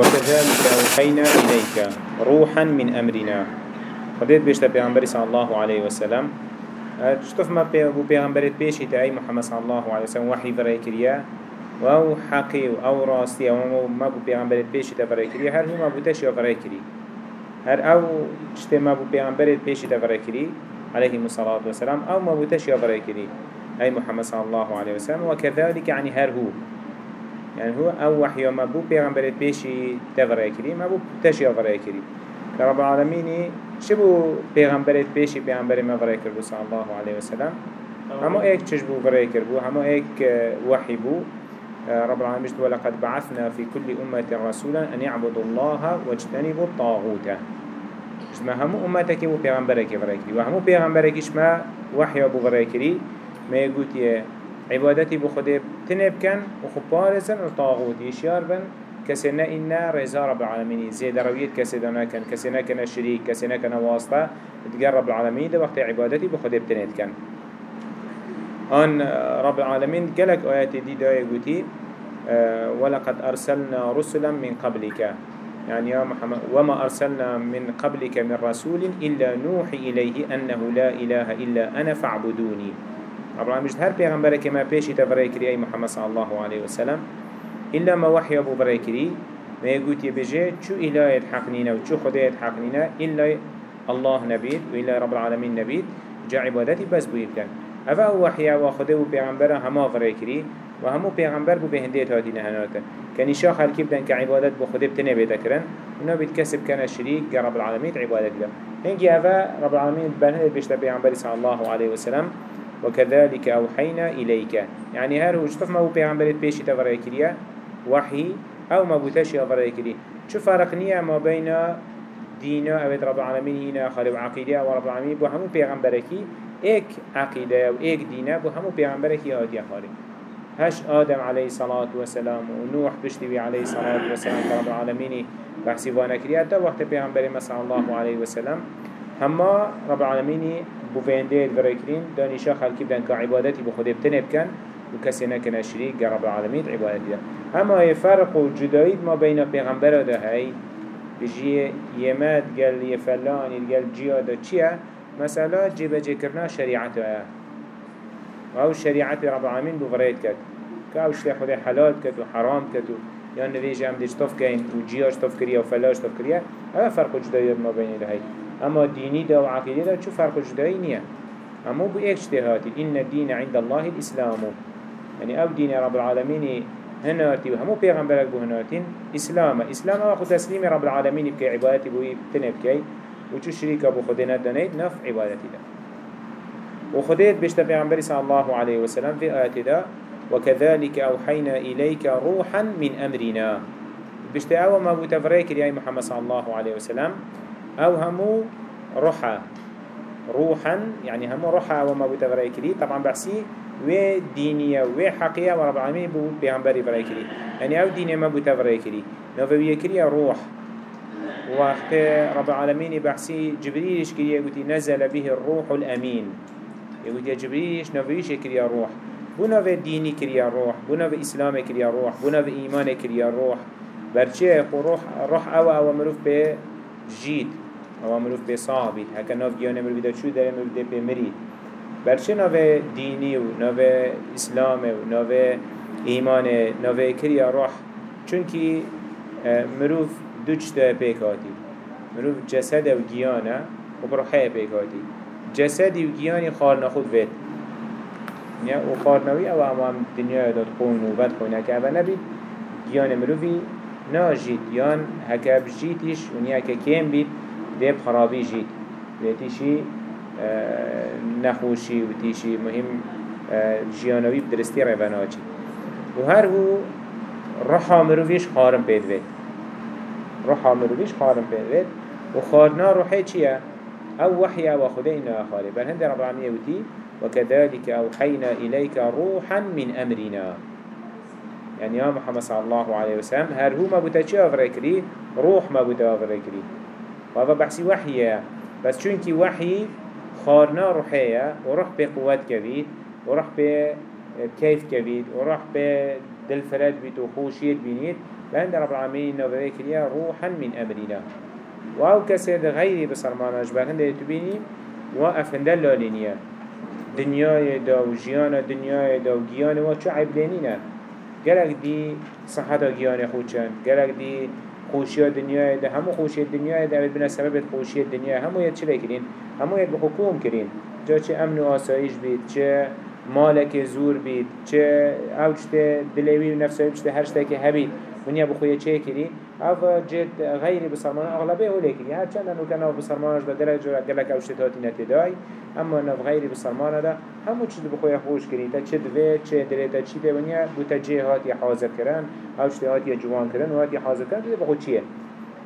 وكذلك أوحينا إليك روحا من أمرنا. خديت بيشتا بيغمبري صلى الله عليه وسلم. شتف ما بو بيغمبرت بيشي تأي محمد صلى الله عليه وسلم وحي فرأي كريا و حقي أو راستي أو ما بو بيغمبرت بيشي تفرأي كريا هر هو ما بو تشي فرأي كريا هر أو شتف ما بو بيغمبرت بيشي تفرأي كريا عليه الصلاة والسلام. أو ما بو تشي فرأي كريا أي محمد صلى الله عليه وسلم. وكذلك يعني هر هو. يعني هو أو وحي ما بو بيغمبرت بيشي تفرأي كريا ما بو تشي فرأي كريا كرب العالمين شبو پیغمبرت پیشی پیغمبر ما برای کرد صلی الله علیه وسلم؟ همو ایک چش بو برای کرد بو همو ایک وحی بو. رب العالمين ولقد بعثنا في كل أمة رسولا أن يعبدوا الله واجتنبوا الطاغوت. اسمه همو أمتك بو پیغمبرك بريكري وهمو پیغمبرك اسمه وحي أبو بريكري ما يقول عبادتي بو خده تنب وخبارزن وطاغوت يشيار بن كسينا إنا رزا رب العالمين زيد رويت كسينا كان كسينا كان شريك كسينا كان واسطة. تقال رب العالمين ده وقت عبادتي بخده بتنيت كان أن رب العالمين قالك آيات دي داية قوتي أه ولقد أرسلنا رسلا من قبلك يعني يا محمد وما أرسلنا من قبلك من رسول إلا نوحي إليه أنه لا إله إلا أنا فاعبدوني رب العالمين هر پیغمبر ما بيشي تفريكري أي محمد صلى الله عليه وسلم إلا ما وحي أبو بريكري ما يقول يبجي شو إله يتحقنينا وشو خدا يتحقنينا إلا الله نبيد وإلا رب العالمين نبيد جا عبادتي بس بو يبكن أفا هو وحي أبو خدا و پیغمبر هما بريكري و همو پیغمبر بو بهنديت هاتي نهاناتا كان إشاء خلقي بدن كعبادت بو خدا بتنه بيتكرن ونو بيتكسب كان الشريك رب العالمين عبادت له هنجي أفا رب العالمين بنه بيشتا پیغمبر صلى الله عليه وسلم وكذلك أوحينا إليك. يعني هر وجطف ما بو پیغمبرت بيشي تفريكريا وحي أو ما بوتاشي افرائي كري شو فرق نية ما بين دينا أو رب العالمين هنا خالب عقيدة أو رب العالمين بو همو پیغمبركي إيك عقيدة و إيك دينا بو همو پیغمبركي هاتي خالب هش آدم عليه الصلاة والسلام ونوح بشتوي عليه الصلاة والسلام رب العالمين بحسي وأنا كريا تا وقت پیغمبر صلى الله عليه وسلم. هما رب العالمين بو فينده الفريكرين دانيشا خلقي بدن كعبادتي بخده بتنب كان وكسي نكن شريك رب العالمين عبادتي اما يفرق جدايد ما بين پیغمبر ده هاي بجي يماد قال يفلان قال جيا ده چيا مثلا جيب جي كرنا شريعته أو شريعة رب العالمين بفريد كت كاو شتي خده حلال كت وحرام كت يا نريج هم ديش طف كين وجياش طف كريا وفلاش طف كريا هذا فرق جدايد ما بين ده هاي اما ديني ده وعقيدة ده شو فرق جدايد نيا اما بو ايك اجتهاتي ان الدين عند الله الاسلام. يعني أو دين رب العالمين هناتي وهمو پیغمبرك بو هناتين اسلام. اسلام اخو تسليم رب العالمين بكي عبادتي بو تنب كي وچو شريك ابو خدنا دنيد نف عبادتي ده وخديت بيشتا پیغمبر صلى الله عليه وسلم في آيات ده وكذلك أوحينا إليك روحا من أمرنا بيشتا أو ما بو تفريك يا محمد صلى الله عليه وسلم أو همو روحا. روحا يعني همو روحا وما بو تفريك طبعا بحسي و دينية و حقية ورب العالمين بو بيغمبري فرأي كري يعني أو دينية ما بو تفرأي كري نوفوية كري روح. وقت رب العالمين بحسي جبريلش كري يقول نزل به الروح الأمين يقول يا جبريلش نوفويش كري روح. بو نوف ديني كري روح بو نوف إسلام كري روح بو نوف إيمان كري روح. برچه روح روح أو أو مروف به جيد او مروف به صحابي هكا نوف جيانه مروف ده شو داره مروف ده به مريد برچه دینی و نوه اسلام و نوه ایمان نوه کریا روح؟ چونکی مروف دو چطه پیکاتی. مروف جسد و گیانه و بروحه پیکاتی. جسدی و گیانی خار نخود وید و خارنوی او هم دنیا داد خون و بد خونه که اوه نبید گیان مروفی ناجید یان هکه بجیتیش و نیا که کم بید دیب خرابی جید بیتیشی نخوشی و تیشی مهم جیانوی بدرستی رواناچی و هر هو روحا مروفیش خارم پید وید روحا مروفیش خارم وید و خارنا روحی چیه؟ أو خده اینا خاره بل هند رب العالمين يوتي وكذلك أوحينا إليك روحا من أمرنا يعني يا محمد صلى الله عليه وسلم هر هو ما بوتا أفريكري روح ما بوتا أفريكري وهذا بحسي وحيه بس چونكي وحي خارنا روحية وروح بقوات كبيد وروح بكيف كبيد وروح بدلفرات بيت وخوشيت بينيت بهند رب العالمين نوبه كريا روحا من أمرنا وأو كسر غيري بسرماناش بهند يتبيني وأفهند اللالينيا دنیای دا و جیان دنیای دا و گیان و گرک دی صحت گیان خود چند گرک دی خوشی دنیای ده همو خوشی دنیای ده. بنا سبب خوشی دنیای همو یه چه کرین همو یه بحکوم کرین جا چه امن و آسایش بید چه مالک زور بید چه اوچته دلوی و نفسایی بچته هر شته که هبید ونیا بخوی چه کری أو جد غیری بسرمان اغلبه هولی کری هر چند انو کناو بسرمانش دا گلک جورا گلک اوشتهاتی نتدای اما نو غیری بسرمان دا. همو چیز بخوی خوش کری تا چه دوی چه دلی تا چی ده ونیا بو تا جه هاتی حاضر کرن اوشتهاتی جوان کرن و هاتی حاضر کرن. ده بخو چیه؟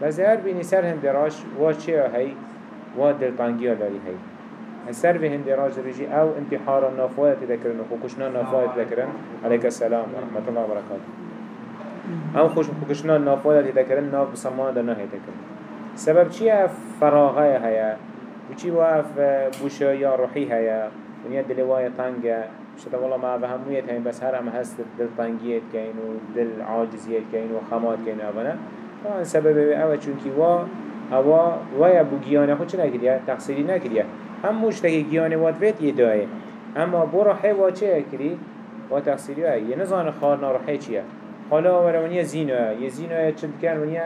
بس هر بینی سر هم دراش و چه هی؟ و دلتانگی ها داری هی. السر في هندي راج رجي أو انتحار النافوات ذكرن وخوكشنا النافوات ذكرن عليك السلام ورحمة الله وبركاته هم خوش بکشنا نافوه در هیده کردن ناف بسمان در نه کرد. سبب چیه؟ فراغه هیا و چی واف بوشه یا روحی هیا و نیا دلوای تنگه شده والله ما به همویت هین بس هر هم هست دل تنگیت کین و دل عاجزیت کین و خمات کین و آن سبب او چونکی وا هوا وای بو گیانه خود چه نکریه؟ تقصیری نکریه. هم مشتگی گیانه واد وید یه دایه. اما برو حیوا چه اکری؟ و تقصیری هایی یه نزان خار نارحی چیه؟ حالا ور ونیا زینه، یه زینا چند کن ونیا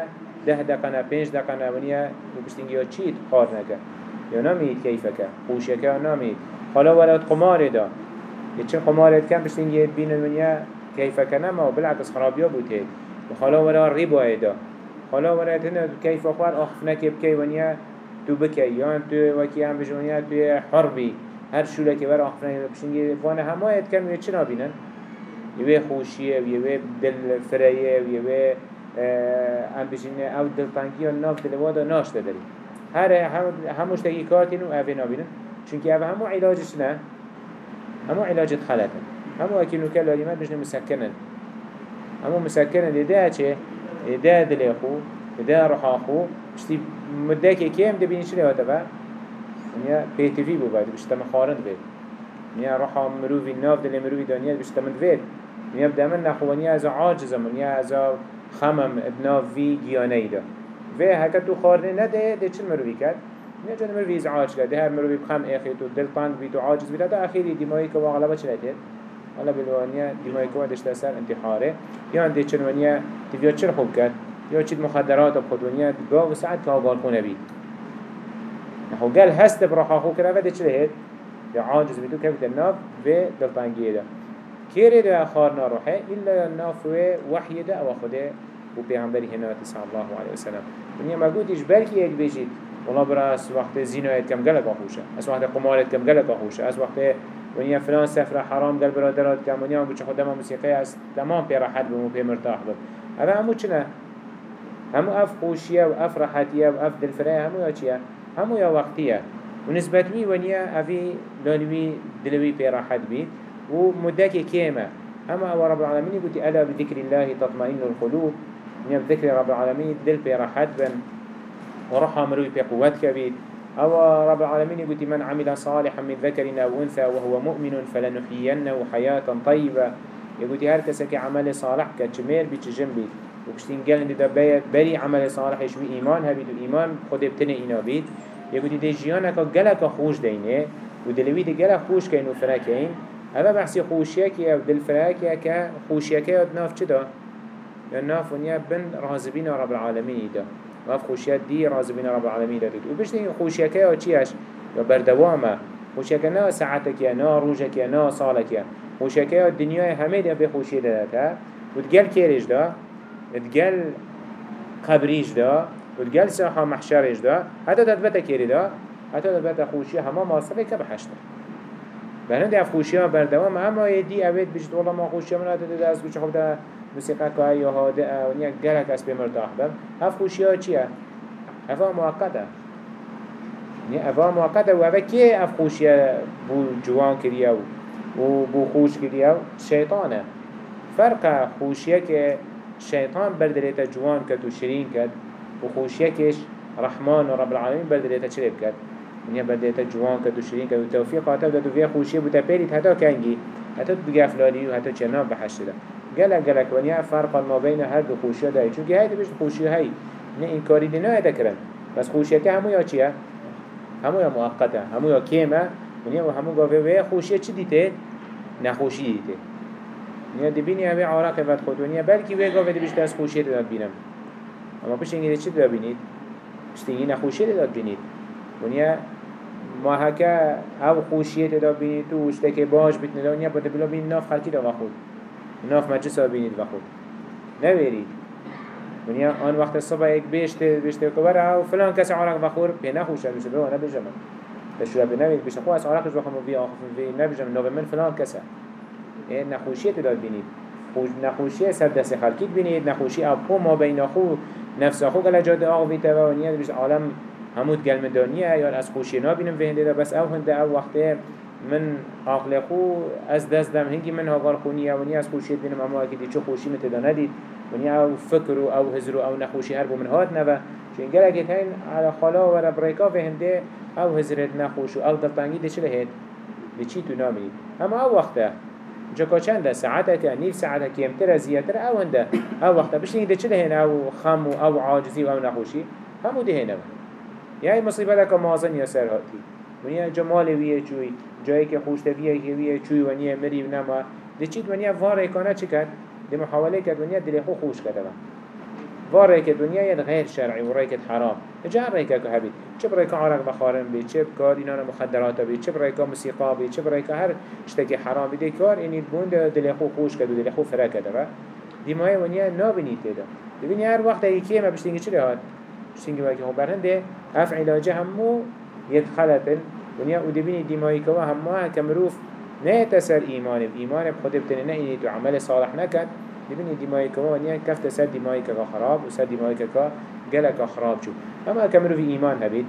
ده دقیقه پنج دقیقه ونیا دو پشتینگی ها چید خار نکه. یا نمید کیفه که. خوشه که نمید حالا ورات قمار دا یه چه دا کن بستنگی بین ونیا کیفه که نمه و بالعکس خرابیا بوده. و حالا ورا ریبا دا حالا ورات هنه کیفه خوار آخف نکه بکی ونیا تو بکی. یا تو وکی هم بجونیا تو حربی. هر شوله که ور آخف نکه پشتینگی وانه همایت کن و چه نابینن؟ یوه خوشیه و دل فریه و یوه ام بجینه آو دل تنگی و ناف دلوادا ناشته داری هر هموش تکی کارتین و اوه نابینن چونکه اوه همو علاجش نه. همو علاجت خلطن همو اکی نوکه لالیمت بجنه مسکنن. همو مسکنن. ده چه؟ ده دل خو ده روح خو. بشتی مده که کم دبینی چلی هاته با؟ وی بو باید. بشتا مخارند بید. ونیا روحا مروفی ناف دل مروفی دانیل بشتا من نیا دامن نخوانی از عاجزم زمانی از خمم ابنا وی گیانه ایدا و هکت تو خارنه نده ده چل مروی کرد؟ نه جن مروی از عاج کرد ده هر مروی بخم اخی تو دل پند بی تو عاجز بیده ده اخیری دیمایی که واقعا چل ایده حالا بلوانیا دیمایی که وادشت سر انتحاره یا ده چل ونیا تیویا چل خوب کرد؟ یا چید مخدرات و خودونیا گاو ساعت که آگار کنه بید. نحو گل هست براحه خو کرده ده چل هيد عاجز عاجز بيتو كيف تناف في دلتانجيه ده كيري ده آخر ناروحه إلا الناف وحي ده أو خده و پیغمبری هنواتی صلی الله علیه وسلم. ونیا مگود ایش بلکی یک بجید والله برا از وقت زینایت کم گلک آخوشه. از وقت قمارت کم گلک آخوشه. از وقت ونیا فلان سفر حرام گل برادرات کم ونیا بچه خودم موسیقی از تمام پی راحت بم و پی مرتاح بم. اوه همو چنه؟ همو اف خوشيه و اف راحتيه و اف دلفرايه همو يا چيه همو يا وقتيه ونسبة مي ونيا افي لانوي دلوي بي راحت بي ومدك كيما. أما أو رب العالمين قلت ألا بذكر الله تطمئن القلوب؟ نيا بذكر رب العالمين دل بي راحت بن ورحى مروي قوات كبير. أو رب العالمين قلت من عمل صالحا من ذكر أو أنثى وهو مؤمن فلنحيينه حياة طيبة. يقول هر كسك عمل صالح كتشمير بيتشجن وكشتين قال ده بري عمل صالح يشوي ايمان هبيد وايمان خود ابتنى اينا بيد يقول دي جيانك قلق خوش دينه ودلوي دي قلق خوش كين وفراكين هذا بحسي خوشيك يا دل فراك يا خوشيك يا ناف يا ناف ونيا بن رازبين رب العالمين ده ناف خوشيات دي رازبين رب العالمين ده وبشتين خوشيك يا چياش يا بردوامة. خوشيك نا ساعتك يا نا روجك يا نا صالك يا. يا الدنيا همه ده بخوشي ده وتقال كيرج ده تقل قبريش دا. وتقل ساحة محشرش دا. حتى تثبت كيري دا؟ حتى تثبت خوشي هما ماصري كبحشت بهند اف خوشي بردوام اما يدي اويد بجد والله ما خوشي من هذا دست بيش خب ده موسيقى كاي يا هادئة ونيا قلق اسبي مرتاح بم اف خوشي ها چيه افا مؤقتة يعني افا مؤقتة و افا كي اف خوشي بو جوان كريا و بو خوش كريا شيطانه فرق خوشيه که شيطان بردليتا جوان كد و شرين كد و خوشيكش رحمن و رب العالمين بردليتا چلب كد ونیا بردليتا جوان كد و شرين كد و توفيق هاتا بدو في خوشيه بوتا بيريت هتا كنجي هتا بگفلالی و هتا چنان بحشت ده گلک گلک ونیا فرق ما بین هر دو خوشی داری چون که هی دبیش خوشی هی نه این کاری دی نه کرن بس خوشی که همو یا چیه همو یا مؤقته همو یا کیمه ونیا و همو گاوه و خوشی چی دیته نخوشی دیته ونیا دبینی همه عراق ود خود ونیا بلکی و گاوه دبیش دست خوشی داد بینم اما پیش اینگه چی داد بینید پشتینگی نخوشی داد بینید ونیا ما هکا او خوشیت داد بینید تو اشتک باش بیت ندانیا بده بلا بین ناف خلکی دا خود ناف مجلس بینید و خود ونیا آن وقت صبح یک بیشت بیشت کبر او فلان کسی عرق بخور به نخوش بشه به نبیجم بشو به نوید بشه خو از عرقش بخوام بی آخف بی نبیجم نو من فلان کسی این نخوشیت داد بینید. خوش نخوشی سر دست خلکیت بینید. نخوشی ابو ما بین خو نفس خو گل جاد آق بیت و ونیا عالم همود گل مدانیه یا از خوشی نابینم به هنده بس أو هنده أو وقته من عقل خو از دست دم هنگی من هاگار خونیه و نی از خوشیت بینم اما اگه دی چه خوشی متدا ندید و نی أو فکر و أو هزر و أو نخوشی هر بو من هات نوه چون گل اگه تین على خلا و را بریکا به هنده أو هزرت نخوش و أو دلتانگی دی چه لهید دی چی تو نامید اما أو وقته. جاكا چند ساعته که نیف ساعته که امتر زیاتر أو هنده. أو وقته. بشتینگی دی چه لهین أو خم و أو عاجزی و أو نخوشی. همو یه ای مصیبت که مازن یا سر هاتی جمال ویه چوی جایی که خوشتویه که ویه چوی و نیه مری و نما. ده چید و واره کانه چی کرد؟ ده محاوله کرد و نیه دلی خو خوش کرده واره که دنیا یه غیر شرعی و ریکت حرام. جار رای که هبید چه که عرق بخارن بید چه کار دینان مخدرات بی چه ریکه موسیقا بی چه ریکه هر شتکی حرام بیده کار اینی بوند دل خو خوش کد و دل خو فره کده و دیمای ونیا نابینید دیده ببینی هر وقت یکی ما بشتینگی چی ده بشتینگی وقتی خو برهنده اف علاجه همو يدخلت ونيا ودبيني دمائي كوا هما كمروف نه تسر إيمان إيمان بخد بتنه نه إني تو عمل صالح نكد دبيني دمائي كوا ونيا كفت سر دمائي كوا خراب وسر دمائي كوا جلك خراب شو أما كمروف إيمان هبيت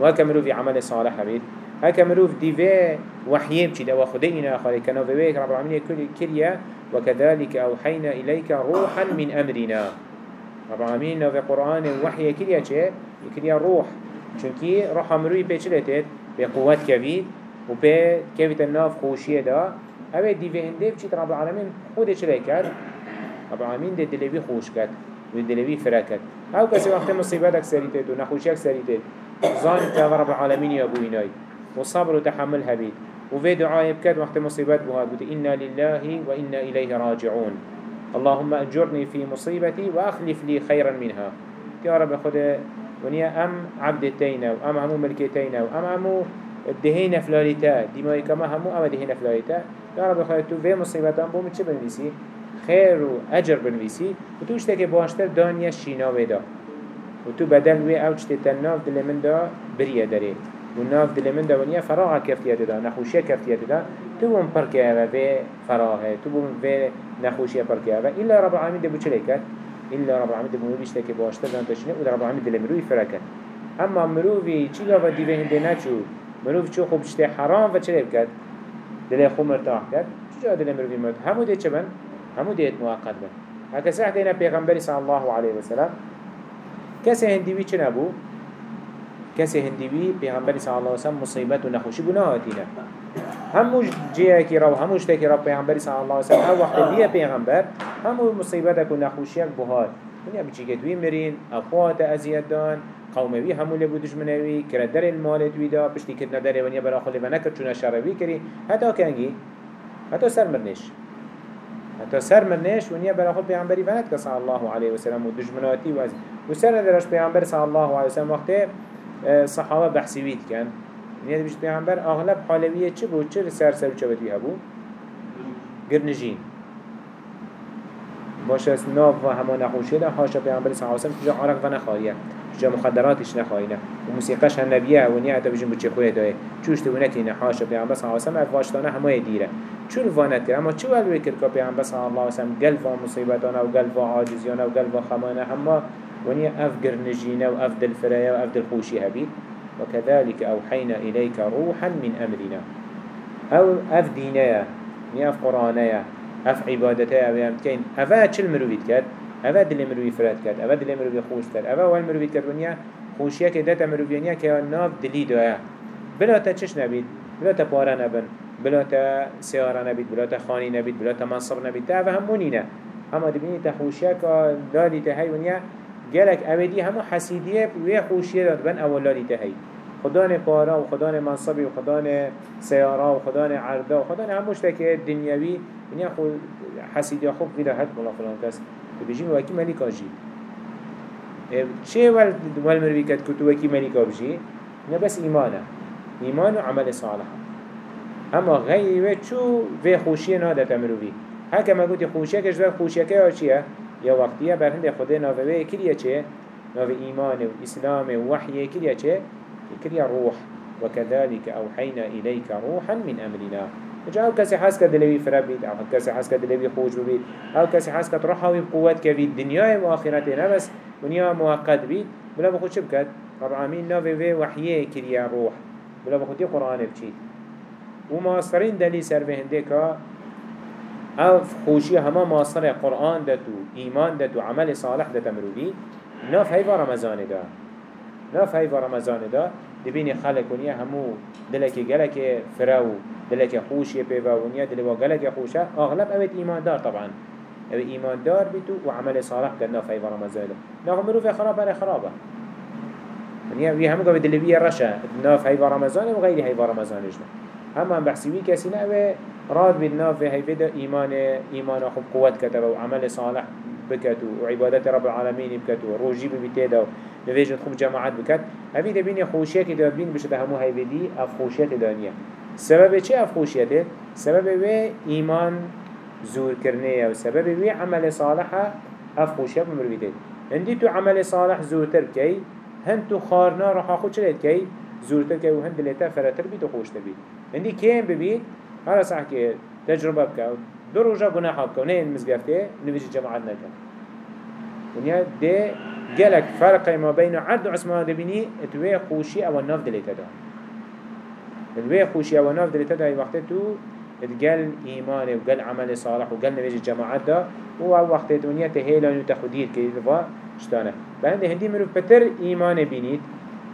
وكمروف عمل صالح هبيت هكمروف ديفي وحيي بشي دوا خدينا خالي كانوا في بيك رب العالمين كل كريا وكذلك أوحينا إليك روحا من أمرنا. رب العالمين في القرآن وحي كريا شيء كريا روح. چونکی روح مروی به چه لتید به قوت کوید و به کوید الناف خوشیه دا. اوه دیوه هنده بچید رب العالمین خود چه کرد رب العالمین ده دلوی خوش کرد و دلوی فرا کرد أو کسی وقت مصیبت اکسریته و نخوشی اکسریته ظان که رب العالمین یا بوینای و صبر و تحمل هبید و في دعاء بكت وقت مصيبات بها قلت إنا لله وإنا إليه راجعون. اللهم أجرني في مصيبتي وأخلف لي خيرا منها. يا رب خد ونيا أم عبد تينا وأم همو ملكي تينا وأم همو دهينا فلاليتا. ديماي كما همو أما دهينا فلاليتا. يا رب خير تو في مصيبتان بوم چه بنويسي خير و أجر بنويسي و تو اشتاكي باشتر دانيا شينا ودا و تو بدل وي چتي تناف دل من دا بريا داري و ناف دل من دا ونيا فراغ كفتيات دا نخوشيا كفتيات دا تو بوم پركي في فراغه تو بوم في نخوشيا پركي إلا رب العالمين دبو چليكت إلا رب العالمين دمو بيشتك باشتر دان تشنه وده رب العالمين دل مروي فركت أما مروي چي غافا ديوه هنده نچو مروي چو خوب شته حرام و چلي بكت دل خو مرتاح كت چجا دل مروي مرتاح همو دي چبن همو ديت مؤقت بن. هكا ساعتين پیغمبر صلى الله عليه وسلم. كسي هندوي چه نبو كسي هندوي پیغمبر صلى الله عليه وسلم مصيبت و نخوشي بناهاتينا همو جيه کی رو همو شته کی رو پیغمبر صلی الله علیه و سلم هر وقت بیه پیغمبر همو مصیبت و نخوشیک بهاد دنیا بچی که دوی مرین اخوات ازیاد دان قوموی همو لبو دشمنوی کرد در المال دویدا پشتی کتنا در ونیا برا و نکرد چون شروی کری. حتی کنگی حتی سر مرنش. حتی سر مرنش ونیا برا خود پیغمبری وند که صلی الله علیه و سلم و دشمناتی و از و سر درش پیغمبر صلی الله علیه و سلم وقت آه، صحابه بحثی کن يعني بيش پیغمبر اغلب حالویه چه بود؟ چه سر سر چه بدوی هبو؟ گرنجین. باش از ناف و هما نخوشه ده حاشا پیغمبر وسلم تجا عرق و نخواهیه تجا مخدراتش نخواهیه و موسیقاش هم نبیه و نیا تا بجن بچه خواه دایه. چوش تو نکنه حاشا پیغمبر علیہ وسلم افواشتانه همه دیره. چون وانت کرد اما چو الوی کرد که پیغمبر صلی اللہ علیہ وسلم گل و مصیبتانه و گل و عاجزیانه و گل و خمانه همه ونیا اف گرنجینه و اف دلفرایه و اف دلخوشی هبید وكذلك أوحينا إليك روحا من أمرنا. أو أف دينيا ني أف قرآنيا أف عبادتيا أو يمكن أفا چل مروفيت كد أفا دل مروفي فرات كد أفا دل مروفي خوش كد أفا وال مروفيت كد ونيا؟ خوشيا كدتا مروفيانيا كيا ناف دلي دويا بلا تچش نبيد بلا تپارا نبن؟ بلا تا سيارة نبيت؟ بلا تا خاني نبيت؟ بلا تا منصب نبيت؟ تا همونينا اما دبيني تخوشيك دالي تهي ونيا جالك أبدي همو حسيدية ويا خوشية داد. بن أول لالي تهي خدان پارا و خدان منصبی و خدان سیارا و خدان عردا و خدان هموش تکه دنیاوی. ونیا خو حسیدی خوب ویدا حد بلا فلان کس. بجیم وکی ملیکا جی چه ول ول مروی کد کتو وکی ملیکا نه بس ایمانه. ایمان و عمل صالح اما غیری و چو و خوشی ناده مروی. هکه ما گوتی خوشیه کش خوشیه که چیه؟ یا وقتیه برهند خدا ناوه کلیه چه؟ ناوه ایمان و اسلام و وحیه کلیه چه؟ كريا روح. وكذلك أوحينا إليك روحا من أمرنا. جا أو کسی حس کرد دلوی فرب بید أو کسی حس کرد دلوی خوش بید أو کسی حس کرد روح و قوت کبید دنیای و آخرت نه بس دنیا موقت بید. بلا چه بکد؟ رب العالمین ناوی وی وحیه کریا روح. بلا بخود یه قرآن بچید. و ماسترین دلی سر به أو خوشی همه ماستر قرآن دتو ایمان دتو عمل صالح دت مروی ناف هیوا رمضان ده ناف هاي رمضان دا. دبين خلق ونيا همو دلك جلك فراو دلك خوش يبيبا ونيا دلوا جلك خوشة أغلب أبد إيمان دار طبعا. أبد إيمان دار بيتو وعمل صالح كنا في رمضان نغمرو في خراب على خرابة. ونيا وي همو قبل دلبية رشا ناف هاي رمضان وغير هاي رمضان جنا أما بحسبي كسينا أبد راد بالناف في هاي فيدا إيمان إيمان أخو قوة كتبه وعمل صالح بكتو وعبادات رب العالمين بكتو روجي ببتيدا نویجت خوب جماعت بکد همی دبین خوشیه که دابین بشه همو های بدی اف خوشیت دانیه سبب چه اف خوشیته؟ سبب وی ایمان زور کرنه و سبب وی عمل صالحه اف خوشیت مرویده هندی تو عمل صالح زورتر کی هند تو خارنا رخا خود چلید کی زورتر کی و هند لیتا فراتر بید و خوشت بید هندی هر صح که تجربة بکن دو روزا گناه بکن نه مزگفته نویج جماعت نکن ونیا ده جلك فرق ما بين عرض عثمان دبيني اتوي خوشي أو الناف دليتا دا. اتوي خوشي أو الناف دليتا دا وقت تو اتقل ايمان وقل عمل صالح وقل نبيج الجماعات دا. و وقت دنيا تهيلان وتخدير كي دفا شتانه. بهند هندي منو بتر ايمان بينيت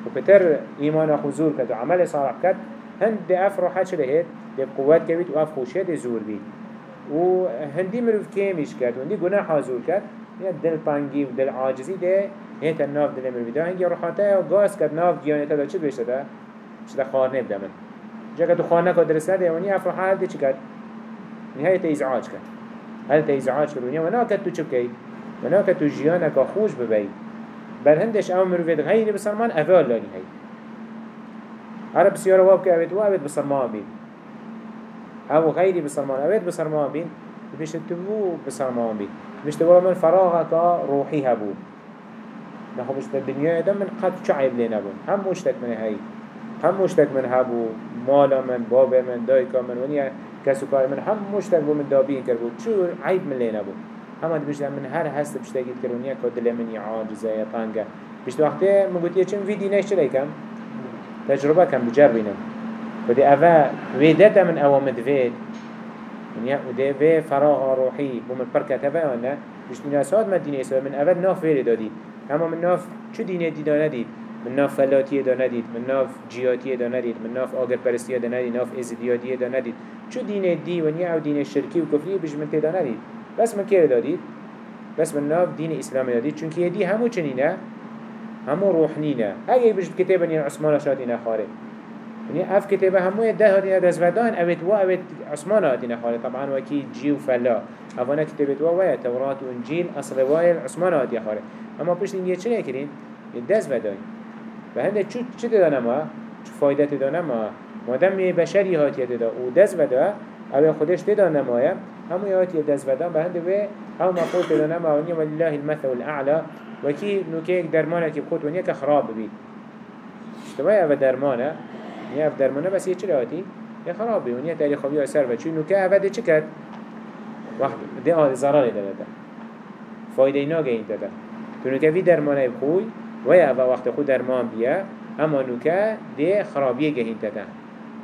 وبتر ايمان خزور كد وعمل صالح كد هند ده اف راحت شده هید ده قوات كويت و اف خوشيه ده زور بيت و هندي مروف كيميش كرد و هندي گناه حاضر كرد یه یعنی دل پانگی و دل عاجزی ده هیتا ناف دل مروی ده هنگی روحاته و گاز کد ناف گیانه تا دا چه بشته ده؟ چه ده خانه بده من جا که تو خانه که درسته ده ونی افرو حال ده چی کد؟ نهایت ازعاج کد هلتا ازعاج کد ونی ونا تو چی بکی؟ ونا کد تو جیانه که خوش ببی بل هندش او مروی غیر بسرمان اول لانی هی هر بسیار واب که اوید و اوید بسرمان بید أو غیری بسرمان اوید بسرمان بید بيشت تبو بسرمان بید مش تقول من فراغك روحي هبو. نخو مش الدنيا ده من قد شعب لنا بون هم مشتك من هاي. هم مشتك من هبو. مالا من بابا من دايكا من ونيا كسوكار من. هم مشتك بو من دابين كربو شو عيب من لنا بون هم هاد بيشت من هر هست بشتاقيت كرونيا كدل من يعاجزة يطانقة بيشت وقته مقلت يچم فيدي نيش چلي تجربة كم بجربينم ودي أفا ويدتا من أوامد فيد ونیا وده به فراغ روحی بوم پرکت هفه آنه مش دینه ساد من دینه ساد من اول ناف فیره دادید أما من ناف چو دینه دیدا ندید من ناف فلاتیه دا ندید من ناف جیاتیه دا ندید من ناف آگر پرستیه دا ندید ناف ازدیادیه دا ندید چو دینه دی و نیا أو دینه شرکی و کفری بش من تیدا ندید بس من که دادید بس من ناف دین اسلام دادید چونکه دی همو چنینه همو روحنینه اگه بش کتاب نیا عثمان شادینه خاره يعني اف كتابه همو ده هاتين دزودان اوت وا اوت عثمان هاتين خالي طبعا وكي جي وفلا افانا كتابت وا ويا توراة وانجيل اصل وايل عثمان هاتين خالي اما بيش نيجي چه نكرين دزودان فهنده چو چه دانا ما چو فايدة دانا ما مادم بشري هاتي دا و دزودا أو خودش دانا ما همو هاتي دزودان بهنده و أو ما قلت دانا ما ونيا ولله المثل الأعلى. وكي نوكيك درمانك بخوت ونيا كخراب بي اشتباه أو درمانه نیا اف درمانه بس یه چرا آتی یه خرابه و نیا داری خوابی سر و چون نوکه اوه ده چه کرد؟ وقت ده آه ضرر داده. ده فایده ناگه این داده. تو نوکه وی درمانه بخوی و یا اوه وقت خود درمان بیا اما نوکه ده خرابیه گهین داده.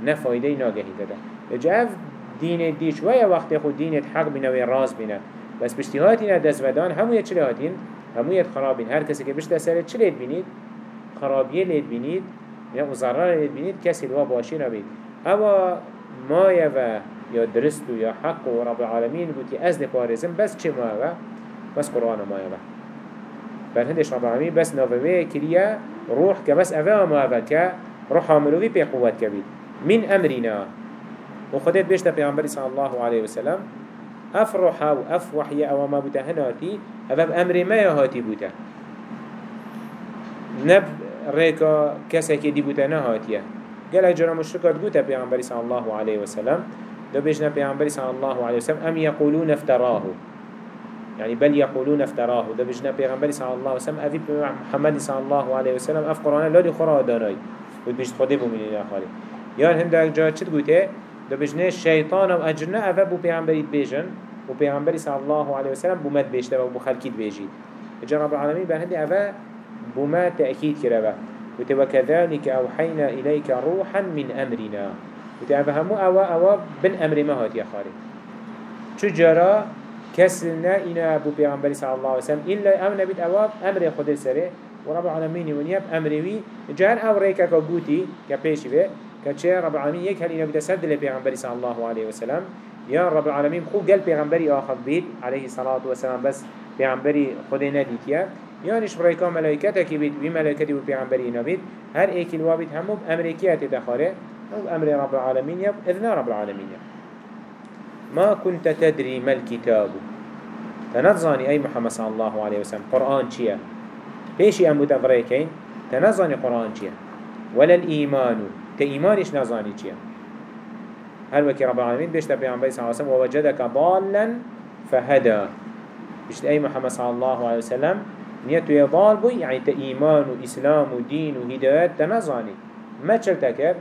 نه فایده ناگه این داده. جاف دین دیش و یا وقت خود دینت حق بینه و راز بینه. بس بشتیهاتی نه دست ودان همو یه چرا هاتین همو یه خرابین. هر کسی که بشت سر چه لید بینید خرابیه لید بینید یا ضرر بینید کسی دوا باشی نبید اما ما يفا يا درست يا حق ورب العالمين بوتي أزل بارزم بس چه ما يفا بس قرآن ما يفا بل هندش رب العالمين بس نوفوه كريا روح كبس أفا ما يفا كروح عملوه بي قوات كبير من أمرنا وخدت بيشتا پیغمبر صلى الله عليه وسلم أفرح أو أفوحي أو ما بوتا هناتي أفا بأمر ما يهاتي بوتا نب ريكا كسكي دي بوتا نهاتيه قال أجرى مشركات بوتا پیغمبر صلى الله عليه وسلم. دو بيجنا پیغمبر صلى الله عليه وسلم أم يقولون افتراه؟ يعني بل يقولون افتراه. دو بيجنا پیغمبر صلى الله عليه وسلم أفي محمد صلى الله عليه وسلم أف قرآن لا دي خرا داناي ود خده بو من الآخرين يان هندك جا چد قوته بجنه شیطان و اجرنه اوه بو پیغمبرید بیجن و پیغمبری صلی الله علیه وسلم بو مد بیشته و بو خلکید بیجید. اجا رب العالمین به هنده اوه بو ما تأکید کرده. وتي وكذلك أوحينا إليك روحا من أمرنا. وتي أفهموا أوا أوا بن أمر ما هات يا خالي شو جرى كسلنا إنا أبو بيغمبر صلى الله عليه وسلم إلا أمنا بيت أوا أمر خد سره. ورب العالمين ونياب أمروي جهر أو ريكا كبوتي كبيشي به كتشي رب العالمين يك هل إنا بتسد لبيغمبر صلى الله عليه وسلم يا رب العالمين. خو قل بيغمبري آخر بيت عليه الصلاة والسلام بس بيغمبري خدنا ديتيا يانش بريكا ملائكتك بيت بملائكتي وبيغمبري بيت هر ايكي الوابد همو بأمريكيات تدخاره أو بأمر رب العالمين يب إذن رب العالمين يب ما كنت تدري ما الكتاب. تنظاني أي محمد صلى الله عليه وسلم قرآن چيا بيشي أم بتفريكين تنظاني قرآن چيا ولا الإيمان تإيمانش نظاني چيا هل وكي رب العالمين؟ بيشتا بيعنبي صلى الله عليه وسلم ووجدك ضالا فهدى. بيشتا أي محمد صلى الله عليه وسلم. نيتو يضال بو يعني تإيمان وإسلام ودين وهدايات تنظاني ما تشلتكر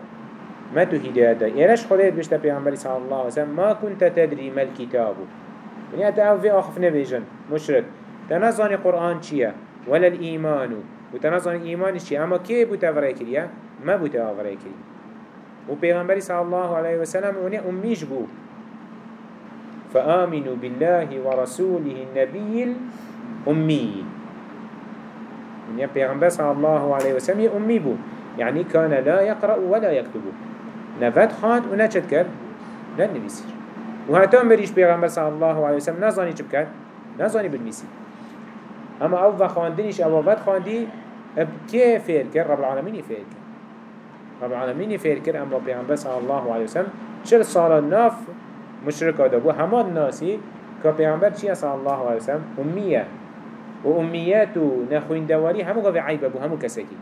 ما تو هدايات دا إيرش خليت بيشتا بيعنبي صلى الله عليه وسلم؟ ما كنت تدري ما الكتاب. يعني أتعرف في آخف نبيجن مشرك. تنظاني قرآن چيا ولا الإيمان. وتنظاني إيمان چيا أما كي بو تفريكريا ما بو تفريكريا وبيغمبر صلى الله عليه وسلم وني أميش بو فآمنوا بالله ورسوله النبي الأمي وني بيغمبر صلى الله عليه وسلم أمي بو يعني كان لا يقرأ ولا يكتب نفت خاند ونشد كر لا نبيسير وهتا مريش بيغمبر صلى الله عليه وسلم نظاني چبكر نظاني بالميسي اما أو خاندنيش أو وفت خاندي بكيف فير كر رب العالمين فير كر رب العالمين فير كر أما بيغمبر صلى الله عليه وسلم شر صار الناف مشركة دابو هما الناسي كبيغمبر چيا صلى الله عليه وسلم أمية وأميات نخوين دواري همو قوي عيب أبو همو كسكي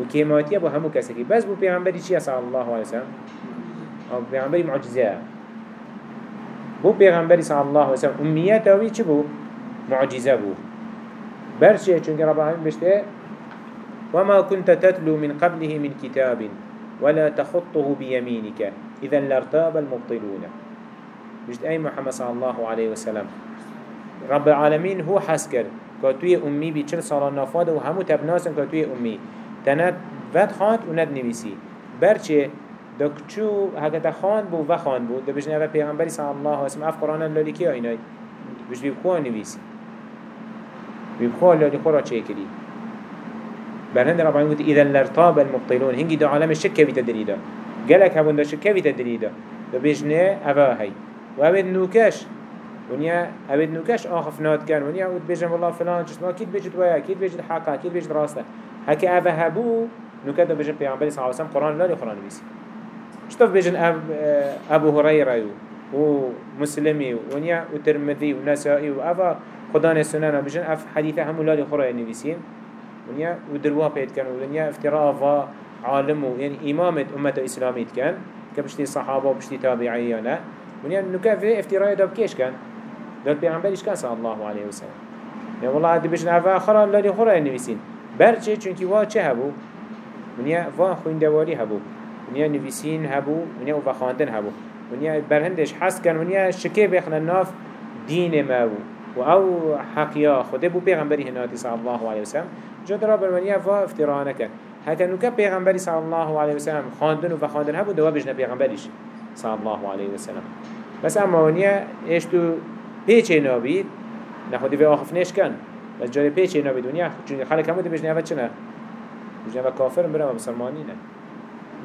وكيماتي أبو همو كسكي بس بو بيغمبر چيا صلى الله عليه وسلم. أو بيغمبر معجزة. بو بيغمبر صلى الله عليه وسلم. أميات أوي چه بو معجزة بو برشي چونك رب العالمين بشته وما كنت تتلو من قبله من كتاب ولا تخطه بيمينك. إذا لارتاب المبطلون. مجد أي محمد صلى الله عليه وسلم رب العالمين هو حسكر كاتوي أمي بيشل صلاة نافاد وهمو تبناسن كاتوي أمي تنات ود خاند وند نويسي برچه دكتشو هكذا خان بو و خان بو ده بجنه پیغمبری صلى الله وسلم اف قرآن اللالی که آینای بجد بيبخوان نويسي بيبخوان اللالی خورا چه کری برهند رب العالمين إذا لارتاب المبطلون. هنجي دو عالم الشك كيف تدريدا قالك هبون دا شك كيف تدريدا دو بيجنه أبا هاي وأبد نوكاش ونيا أبد نوكاش آخف نات كان ونيا ود بيجن والله فلان جسم أكيد بيجد ويا أكيد بيجد حقا أكيد بيجد راسته هكي أبا هبو نوكا دو بيجن بيعنبالي صلى الله عليه وسلم قرآن لا لقرآن بيسي شطف بيجن أب أبو هريرة ومسلمي ونيا وترمذي ونسائي وأبا خدان السنن بيجن أف حديثة هم لا لقرآن بيسين ونيا ودروا بيت كان ونيا افتراء و عالم يعني إمامة أمة إسلامية كان كبشتي صحابة وبشتي تابعيانا ونيا نكا في افتراء داب كيش كان؟ دار بيعنباليش كان صلى الله عليه وسلم؟ يعني والله عدي بيشن أفا أخرى لدي خرى النبيسين برچه چونكي وا چه هبو؟ ونيا وا خوين دواري هبو. ونيا نفيسين هبو ونيا وفا خاندن هبو. ونيا برهندش حس كان ونيا شكي بيخنا الناف دين ما بو. و أو حقيا خده بو پیغمبری هناتی صلی الله علیه وسلم. جد رب المنيا فا افتراء نكن حتى نوكا پیغمبری صلی الله علیه وسلم خاندن و خاندن هبو دوا بجنا پیغمبریش صلی الله علیه وسلم. بس اما ونيا إيش تو پیچه نابید نخودی به آخف نش کن بس جای پیچه نابید ونيا چون خلق همو دی بجنا اول چنه؟ بجنا اول کافر برا و مسلمانی نه.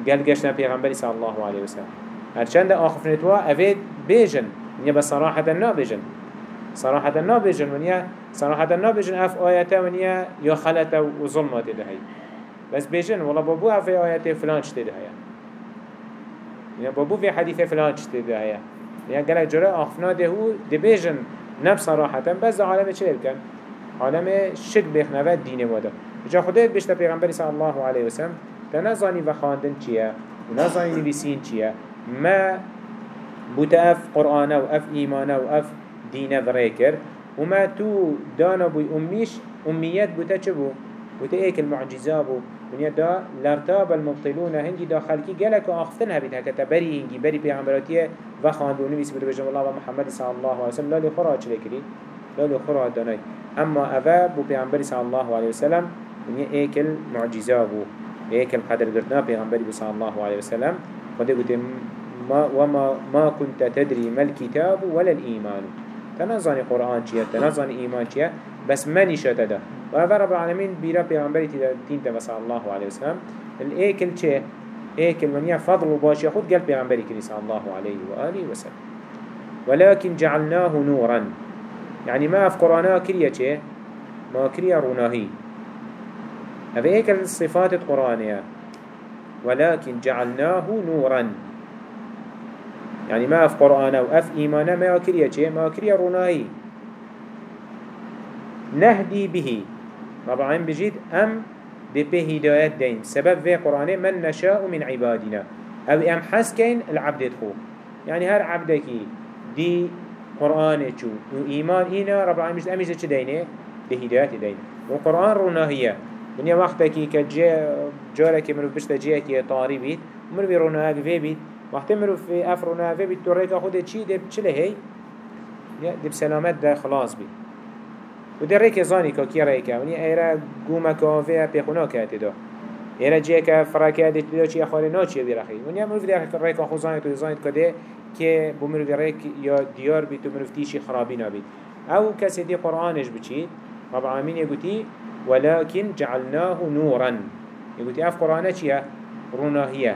قال قشنا پیغمبری صلى الله عليه وسلم. هرچند آخفنتوا اوید بیجن. ونیا بصراحة نا بیجن صراحة نا بیجن ونیا صراحة نا بیجن اف آیتا ونیا یا خلط و ظلمات ده هی بس بیجن والله بابو اف آیت فلان چته ده هی ونیا بابو في حديث فلان چته ده هی ونیا قال جرا آخفنا ده هو ده بیجن نب صراحة بس عالم چه بکن عالم شک بخنوه دین وادا جا خودت بشتا پیغمبری صلی الله علیه وسلم تنظانی و خواندن چیه و نظانی نویسین چیه ما بوتا اف قرآن و اف ایمان و اف دین وريكر وما تو دانا بوي أميش أميات بوتا چبو بوتا ايك المعجزة بو. ونيا دا لارتاب المبطلون هنجي دا خلقي قالك آخفتن هبيت هكتا بري هنجي بري پیغمبراتيه وخاندو نويس بدو بجم الله ومحمد صلى الله عليه وسلم. لا لخرا چلي كري لا لخرا داناي أما أفا بو پیغمبر صلى الله عليه وسلم. ونيا ايك المعجزة بو. ايك القدر قرنا پیغمبر صلى الله عليه وسلم. خده قلت ما وما ما كنت تدري ما الكتاب ولا الإيمان تنظني قرآن چيا تنظني إيمان چيا بس ما نشات ده وهذا رب العالمين بيرا بيغمبري تين صلى الله عليه وسلم. الإيكل چه إيكل من فضل وباش يخد قلب بيغمبري كري صلى الله عليه وآله وسلم ولكن جعلناه نورا. يعني ما في قرآنها كريا چه ما كريا روناهي هذا إيكل الصفات القرآنية ولكن جعلناه نورا. يعني ما في قرآن أو أف إيمانا ما أكريا چه ما أكريا روناهي نهدي به طبعا بجد أم ببه هدايات دين سبب في قرآن من نشاء من عبادنا أو أم حسكين العبد تخو يعني هر عبدك دي قرآن چو. وإيمان إينا رب العالمين أميز چه دينه بهدايات دين وقرآن روناهية ونیا وقتی که جاره که مروف بشت جیه که طاری بید مروف وقتی مروف افرونه و بید تو ریکا خود چی دب چله هی دب سلامت ده خلاص بید و در ریک زانی که کی ریکا ونی ایرا گومه کافه پیخونا کرده دا ایرا جه که فراکه ده تدا چی اخوال نا چیه بیرخی ونی مروف در ریکا خود زانی تو زانید کده که بو مروف ریک یا دیار بید تو مروف تیشی خرابی نبید أو کسی دی قرآنش بچید رب العالمین یگوتی ولكن جعلناه نورا. يقول أف قرآن چيا روناهية.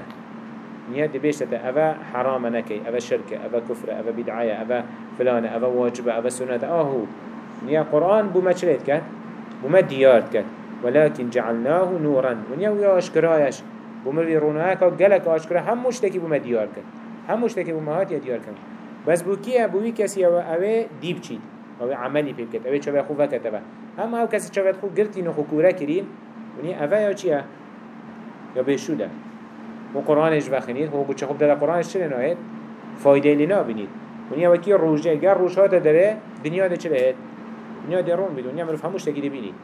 نيا دبيش تتا أفا حرام نكي أفا شركة أفا كفر أفا بدعاية أفا فلانة أفا واجبة أفا سنة آهو. نيا قرآن بما چلت كات بما ديارت كات. ولكن جعلناه نورا. ونيا ويا أشكرايش. بمروي روناهك قلق أشكرا. هم مشتكي بما ديار كات. هم مشتكي بما هات ديار كات. بس بو كيه بوي كسي أوه ديب چيد أوه عملي بيب كات. أوه چوه خوفا كتبه هم أو کسی چاوت خو گرتین و خو کورا کرین ونی اوه یا چیه؟ یا بشوده و قرآنش بخینید و بچه خوب در قرآنش چه نهید؟ فایده لینا بینید ونی اوه کی روژه گر روژها داره دنیا ده چه لهید؟ دنیا ده رون بید ونی مروف هموش تگیری بینید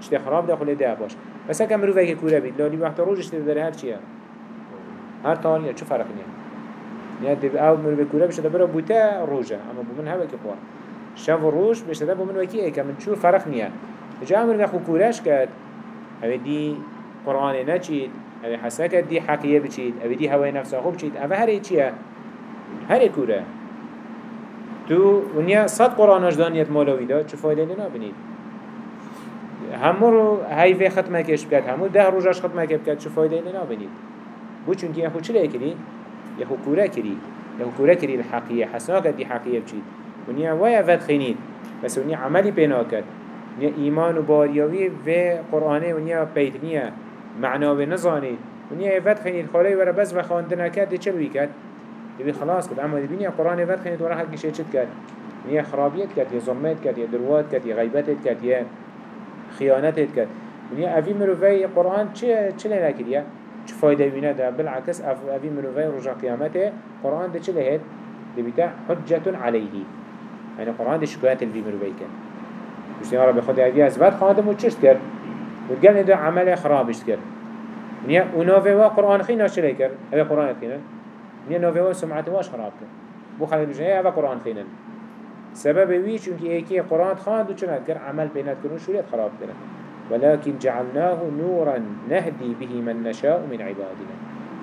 چه خراب داخل ده باش بس اگه مروف اگه کورا بید لالی وقت روژش داره هر چیه؟ هر تانیه چه فرق نیه؟ دب أو من بكورة بشه دبره بوتا روجة أما بمن هوا كقوة شاف روش بشه دب بمن وكي إيه كمن شو فرق نيا جا أمر نخو كورش كد أو دي قرآن نچید او حسنك دي حقية بچید او دي هواي نفسه خوب بچید او هر چیه هر کوره تو ونیا صد قرآنش دانیت مولوی دا چه فایده لینا بینید همو رو هیوه ختمه کش بکد همو ده روزش ختمه کش بکد چه فایده لینا بینید بو چونکه یخو چه کری؟ یخو کوره کری یخو کوره کری الحقیه حسناک دی حقیه بچید ونیا ویا ود خینید بس ونیا عملی پینا کد ونیا ایمان و باریاوی و قرآنه ونیا پیتنیه معنا و نزانی ونیا ود خینید خالی ورا بس و خواندن کد چه بی کد؟ دبی خلاص کد اما دبینیا قرآن ود خینید ورا حق گشه چد کد؟ ونیا خرابیت کد یا ظلمت کد یا دروات کد یا غیبت کد یا خیانت کد ونیا اوی مروفی قرآن چه چه لنکریه؟ چه فایده بینه ده بالعکس اوی مروفی رجا قیامته قرآن ده چه لهید؟ ده بیتا حجت علیه يعني قرآن ده الفي مروفي كان بس يا رب خد اوی از بعد خادم و چشت کرد و گل ده عمل خرابش کرد. نیا و نوه و قرآن خینا چه کرد؟ اوی قرآن خینا نیا نوه و سمعت واش خراب کرد. بو خلال بجنه اوی قرآن خینا سبب وی چونکه ایکی قرآن خواند و چند کرد عمل بینات کرد و شوریت خراب کرد. ولكن جعلناه نورا نهدي به من نشاء من عبادنا.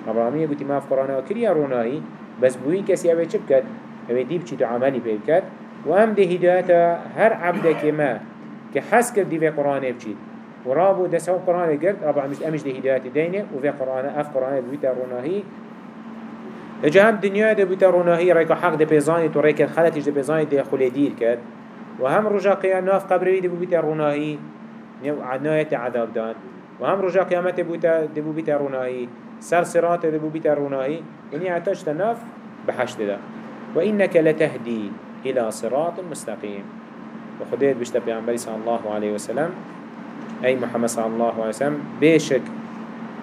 رب العالمين قلت ما في قرآن وكريا روناهي بس بوي كسي أبي چبكت أبي ديب چي عملي بيبكت وهم دي هداية هر عبدك ما كحس كر دي في قرآن بچيت ورابو دسو قرآن قرد رب العالمين أمش دي هداية دينه وفي قرآن أف قرآن بيتا روناهي اجا هم دنیا ده بيتا روناهي ريكا حق ده بيزاني تو ريكا خلتش ده بيزاني ده خلي دير كد وهم رجا قيام ناف قبري ده بيتا روناهي نهاية عذاب دان وهم رجا قيامت بيتا ده بيتا روناهي سر صراط ده بيتا روناهي وني عتاش تناف بحشت ده وإنك لتهدي إلى صراط مستقيم وخديت بشتا بيعنبري صلى الله عليه وسلم أي محمد صلى الله عليه وسلم بيشك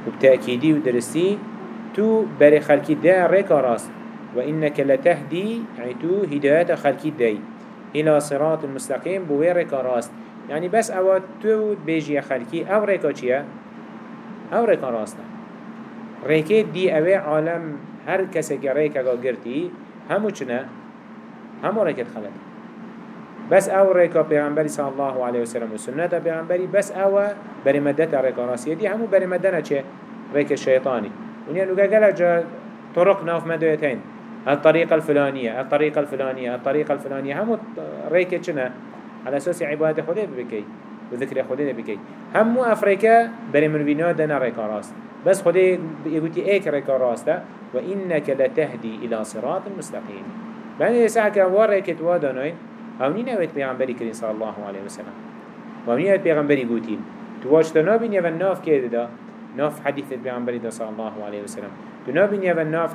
وبتأكيدي ودرستي تو بري خلقي دا ريكا راس وإنك لتهدي يعني تو هداية خلقي داي إلى صراط المستقيم بوي ريكا راس يعني بس أو تو بيجي خلقي أو ريكا چيا أو ريكا راسنا ريكي دي أوي عالم هر كسي ريكا قرتي همو چنا همو ريكت خلق بس أو ريكا پیغمبری صلى الله عليه وسلم و سنت بس أو بري مدت ريكا دي همو بري مدنا چه؟ ريكا الشيطاني ونيا نوغا قال جا طرق ناف مدويتين الطريقة الفلانية الطريقة الفلانية الطريقة الفلانية. همو ريكا چنا على أساس عبادة خده بكي وذكر خده بكي همو أفريكا بري مروينا دنا ريكا راس بس خده يقولي ايك ريكا راس ده وإنك لتهدي إلى صراط مستقيم بعد يسعك وريكت وادانوين أو نين اوید پیغمبری کرین صلی الله علیه وسلم. و نین اوید پیغمبری گوتین. تو واجتا نابین یون ناف که دا ناف حدیث پیغمبری دا صلی الله علیه وسلم. تو نابین یون ناف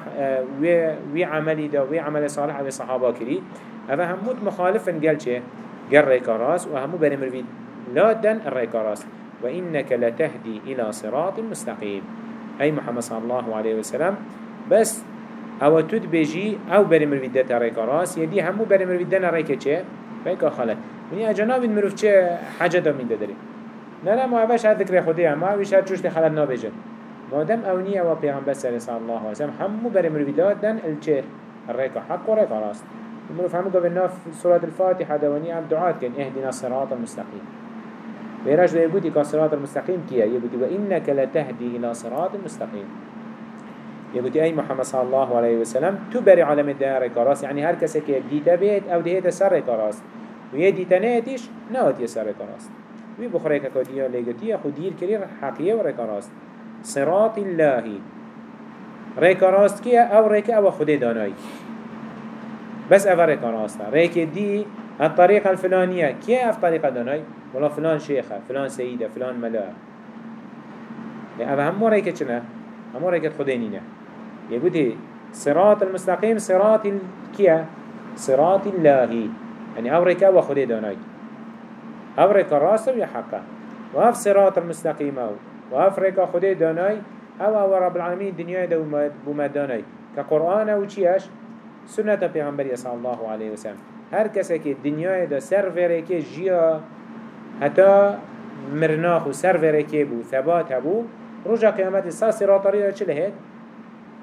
وی, وی عملی دا وی عمل صالح و صحابه کری. اوه همود مخالفن گل چه؟ گل ریکا راس و همو برمر بید لا دن الریکا راس وإنك لتهدي إلى صراط مستقيم أي محمد صلى الله عليه وسلم بس أو تود بيجي أو بري مروي دتا ريكا راس يدي همو بري مروي دنا ريكا چه ريكا خالت مني اجناب مروف چه حاجة دا من دادري لا ما عباش هاد ذكر خودي ما عباش هاد چوشت خالت نابجن مادم اوني أو پیغمبر صلى الله عليه وسلم همو بري مروي دادن الچه الريكا حق وريكا راس مروف همو قبلنا في سورة الفاتحة دواني عم دعات كان اهدنا الصراط المستقيم. ويراج يقول لك الصراط المستقيم كيا يقول وإنك لتهدي إلى صراط المستقيم. يقول أي محمد صلى الله عليه وسلم تو بري عالم الدار كراس يعني هر كسي كي ديتا بيت أو ديتا سر كراس ويه ديتا نيتش نوت يسر كراس وي بخريك كوديا لغتيا خدير كرير حقية وركراس صراط الله ريكراس كيا أو ريك أو خدي داناي بس أفا ريكراس ريك دي الطريقة الفلانية كيا أف طريقة داناي ولا فلان شيخة فلان سيدة فلان ملاك يعني أفا هم ريك چنا هم ريك خدينينه يقول صراط المستقيم صراط الكيا صراط الله. يعني أوريكا وخده داناي أوريكا راسه ويا حقا. وهف صراط المستقيم أو. وهف ريكا خده داناي أو أو رب العالمين الدنيا دو بما كقرآن أو چياش؟ سنة پیغمبر صلى الله عليه وسلم. هر کسی که دنیای دا سر وره که جیا حتی مرناخ و سر وره که بو ثبات هبو رجا قیامت سا سراطاری دا چه؟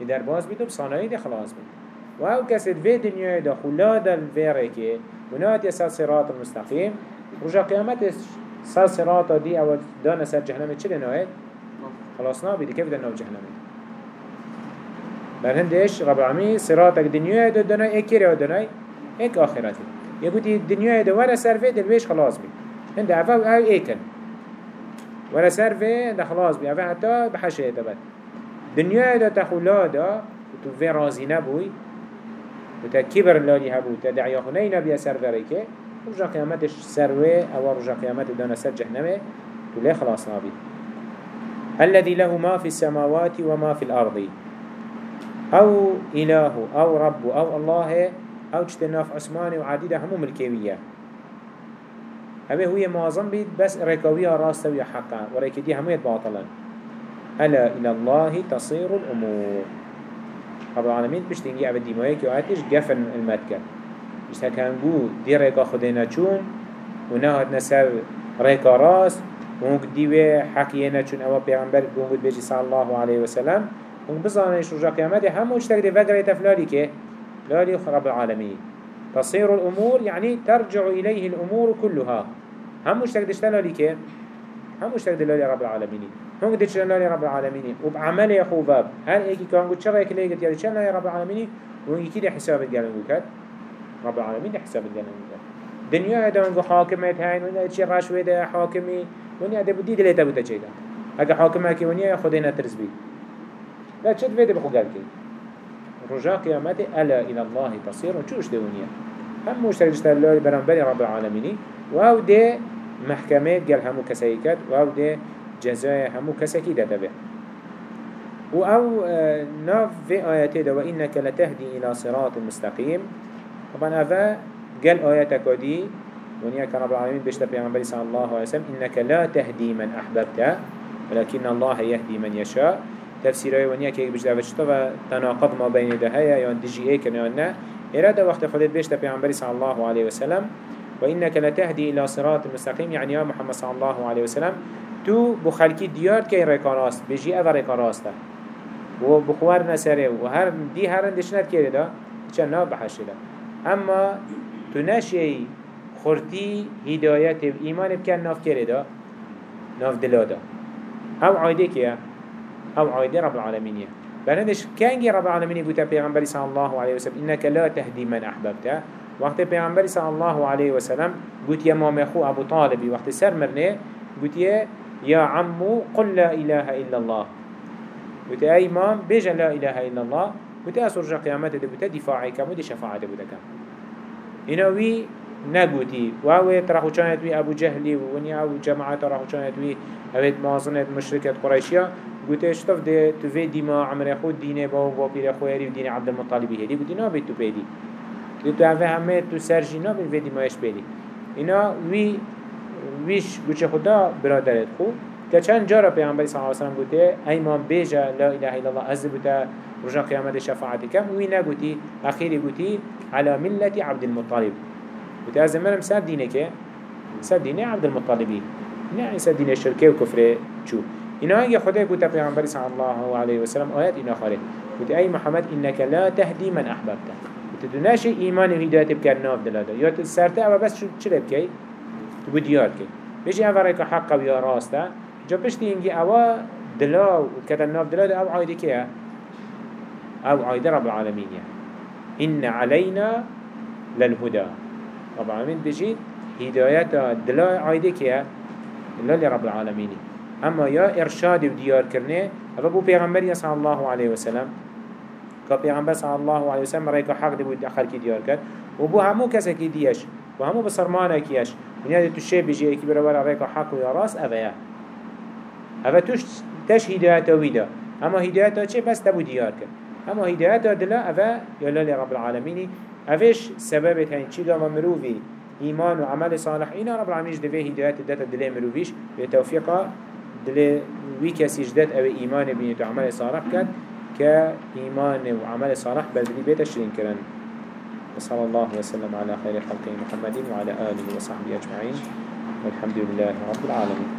در باز بید و بصانایی ده خلاص بید و أو کسی دوی دنیای ده خلا دل ویره که ونات یسا صراط المستقیم رجا قیامت سا صراط دی أو دان سر جهنم چه لناید؟ خلاص نابید کف در ناو جهنم؟ بر هندش رب العالمین صراطك دنای ایک کری دنای ایک آخرتی. یه بودی دنیای ده ورا سر دل بیش خلاص بید هند أو ایکن ورا سر ده خلاص بید عفا حتی بحشه يتبت دنیا دا تخولا دا تو في رازي نبوي و تا كبر لالي هبو تا دعيا خناي نبي سر ذريكي رجا قيامتش سروي أو رجا قيامت دانا سر جهنمه تو ليه خلاص نابي الذي له ما في السماوات وما في الأرض. أو إله أو رب أو الله أو اجتناف عثماني وعديدة همو ملكيوية هذا هو معظم بيت بس ركوية راسة ويا حقا وريكي دي همو باطلا ألا إلى الله تصير الأمور. رب العالمين بشتنجي عبد ديمايك يوعاتش قفن المتكة بشتا كان قو دي ريكا خدينا چون ونهد نسر ريكا راس ونك ديوه حقينا چون أوا پیغمبر قنقود بيجي صلى الله عليه وسلم ونك بزانيش رجا قيامته همو اشتاك دي فقر يتفلالي كه لالي رب العالمين تصير الأمور يعني ترجع إليه الأمور كلها. همو اشتاك دي اشتلالي كه اشتاك دي لالي رب العالمين هنگ دی چرا لای رب العالمین؟ و بعمل خوبه هر ایکی که هنگو چرا ایک لیگت یعنی چرا لای رب العالمین؟ و هنگی کی دی حسابت گلن کرد رب العالمین دی حسابت گلن کرد دنیا دانگو حاکمت هین ونیا چی رشوه ده حاکمی؟ ونیا ده بودی دلیتا بوده چه داد اگه حاکمه که ونیا خود نترس لا چه دویده بخو گل که رجا قیامت الا إلى الله تصير و چوش ده ونیا هم مشترك الله برانبري رب العالمين و ده محكمة قال همو كسيكات و ده جزاء همو كسكي ده تبه و أو آه، ناف في آياته ده وإنك لتهدي إلى صراط مستقيم طبعا أفا قال آياتك دي ونيا كان رب العالمين بيشتر بيغنبري صلى الله عليه وسلم إنك لا تهدي من أحببت ولكن الله يهدي من يشاء تفسيره ونيا كي بيشتر بيشتر تناقض ما بين ده هيا يعني دي إيه كان يعني إرادة وقت خدت بيشتر بيغنبري صلى الله عليه وسلم وإنك لتهدي إلى صراط مستقيم. يعني يا محمد صلى الله عليه وسلم تو بخلكي ديار كي ريكاراست بيجي أفا ريكاراستا و بخوار نسره و هر دي هرن دشنت كيري دا چه ناب بحشي دا اما تو نشي خورتي هدايت و ايمان بكن ناف كيري دا ناف دلا دا أو عايده كيا أو عايده رب العالمين بلندش كانجي رب العالمين قلت پیغمبر صلى الله عليه وسلم إنك لا تهدي من أحببته. وقت پیغمبر صلى الله عليه وسلم قلت يا مام أخو أبو طالب وقت سر مرنه يا يا عمو قل لا إله إلا الله. قلت أي مام بيجا لا إله إلا الله. قلت أسرج قيامته دبتا دفاعي كم ودي شفاعة دبتا كم إنه وي نقوتي وهو تراخو كانت وي أبو جهلي وني أو جماعة تراخو كانت وي أبد مازنة مشركة قريشية قلت اشتف ده تفي ديما عمر خود دينه باو با بير خويري ودين عبد المطالب هدي قلت نابد تو بيدي قلت أفه همه تو نابد في ديما يش بيدي إنه وي ويش قلت خدا برادرت خو كچند جارا پیامبر صلی الله علیه و سلم گوته ایمان بیجا لا اله الا الله از بوده رجا قیامت شفاعتی کم وی نگوتی اخیری گوتی على ملت عبد المطلب گوته از منم سر دینه که سر دینه عبد المطلبی نه سر دینه شرکه و کفر چو اینا اگه خدا گوته پیامبر صلی الله علیه و سلم آیات اینا خاره گوته ای محمد انك لا تهدي من احببته گوته دونش ایمان و هدایت بکر ناف دلاده یا سرته اما بس چه لبکی تو بدیار که بيجي أفريك حق ويا راسته جا پشتی اینگی اوا دلا و کتن ناف دلا ده أو عایده که أو عایده رب العالمین إن علينا للهدى. رب العالمين بجيت هداية دلا عايده كيا لا لرب العالمين أما يا إرشاد وديار كرنه ربو پیغمبر صلى الله عليه وسلم كا پیغمبر صلى الله عليه وسلم رأيك حق دي بود آخر كي ديار كد وبو همو كسا كي ديش وهمو بصرمانه كيش من يادي تشي بيجي اكي برابر رأيك حق ويا راس أبايا هذا توش تش هدايته ويدا اما هدايته چه؟ بس تبو ديار كر اما هدايته دلا افا يلا لرب العالمين افش سببت هين چي قام مروفي ايمان وعمل صالح. اينا رب العالمين دفه هدايته داتا دلي مروفيش بتوفيقا دلي وي كسي جدت أو ايمان بنيت وعمل صالح كد كإيمان وعمل صالح بل بيت شرين كرن. وصلى الله وسلم على خير خلقه محمد وعلى آله وصحبه أجمعين. والحمد لله رب العالمين.